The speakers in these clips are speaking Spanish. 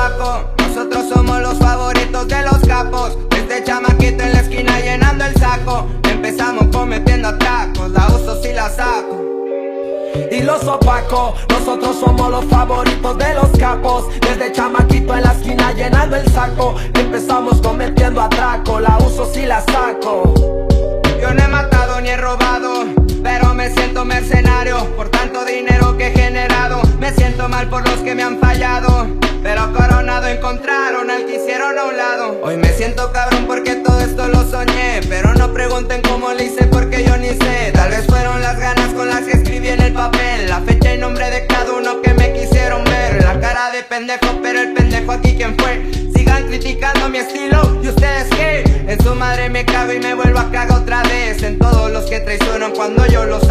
Nosotros somos los favoritos de los capos. Desde chamaquito en la esquina llenando el saco. Empezamos cometiendo atracos, la uso si la saco. Y los opacos, nosotros somos los favoritos de los capos Desde chamaquito en la esquina llenando el saco Empezamos cometiendo atraco, la uso si la saco Yo no he matado ni he robado pero me siento mercenario por tanto dinero que he generado. Me siento mal por los que me han fallado, Hoy me siento cabrón porque todo esto lo soñé, pero no pregunten cómo lo hice porque yo ni sé. Tal vez fueron las ganas con las que escribí en el papel, la fecha y nombre de cada uno que me quisieron ver. La cara de pendejo, pero el pendejo aquí quién fue. Sigan criticando mi estilo y ustedes qué. En su madre me cago y me vuelvo a cagar otra vez. En todos los que traicionan cuando yo los.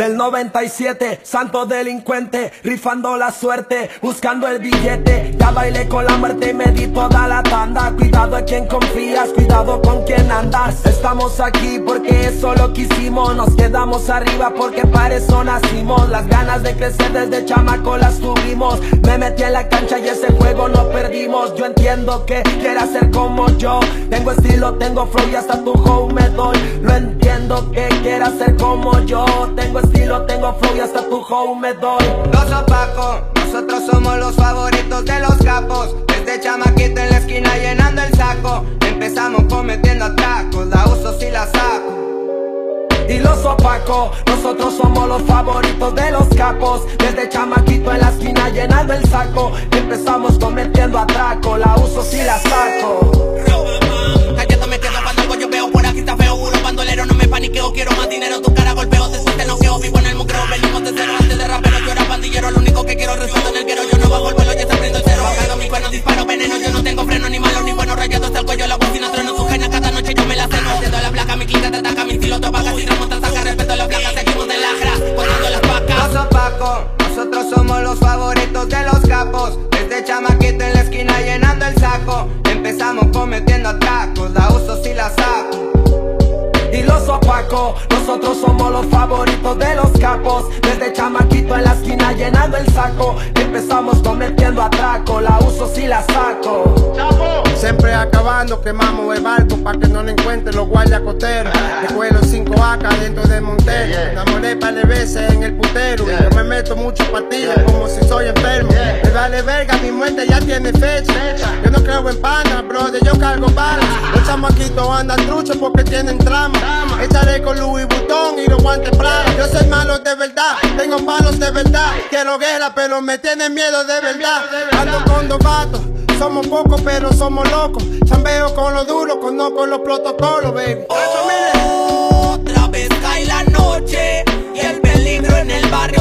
Del 97, santo delincuente, rifando la suerte, buscando el billete. Ya bailé con la muerte y me di toda la tanda. Cuidado a quien confías, cuidado con quien andas. Estamos aquí porque eso lo quisimos. Nos quedamos arriba porque para eso nacimos. Las ganas de crecer desde chamaco las tuvimos. Me metí en la cancha y ese juego no perdimos. Yo entiendo que quieras ser como yo. Tengo estilo, tengo flow y hasta tu home que quieras ser como yo. Tengo estilo, tengo flow y hasta tu home me doy. Los opacos, nosotros somos los favoritos de los capos. Desde chamaquito en la esquina llenando el saco. Empezamos cometiendo atracos, la uso si la saco y los opacos Nosotros somos los favoritos de los capos Desde chamaquito en la esquina llenando el saco Empezamos cometiendo atraco, la uso si la saco venimos de cero. Antes de rapero Yo era pandillero, lo único que quiero resuelto en el quiero Yo no bajo el vuelo, ya está prendo el cero. Bajando mi cuerno, disparo veneno. Yo no tengo freno ni malo ni bueno. Rayado hasta el cuello, la bocina trueno Su gena cada noche yo me la ceno. Haciendo la placa, mi clica te ataca, mi estilo te apaga Si remontas saca respeto a la placa, seguimos de lajra Poniendo las pacas Los opacos, nosotros somos los favoritos de los capos. Desde chamaquito en la esquina llenando el saco. Empezamos cometiendo atracos, la uso si la saco. Y los opacos Nosotros somos los favoritos de los capos Desde chamaquito en la esquina llenando el saco. Empezamos cometiendo atraco, la uso si la saco. Siempre acabando, quemamos el barco Pa' que no lo encuentren los guardias costeros De cuero 5 acá dentro de Montero. Enamoré par de veces en el putero. Yo me meto mucho partidos como si soy enfermo. Me vale verga, mi muerte ya tiene fecha. Yo no creo en pana, brother, yo cargo balas chamaquitos andan truchos porque tienen trama. Echaré con Louis Vuitton y los guantes Prada. Yo soy malo de verdad, tengo palos de verdad. Quiero guerra pero me tienen miedo de verdad. Ando con dos vatos somos pocos pero somos locos. Chambeo con lo duro, conozco los protocolos, baby. Otra vez cae la noche y el peligro en el barrio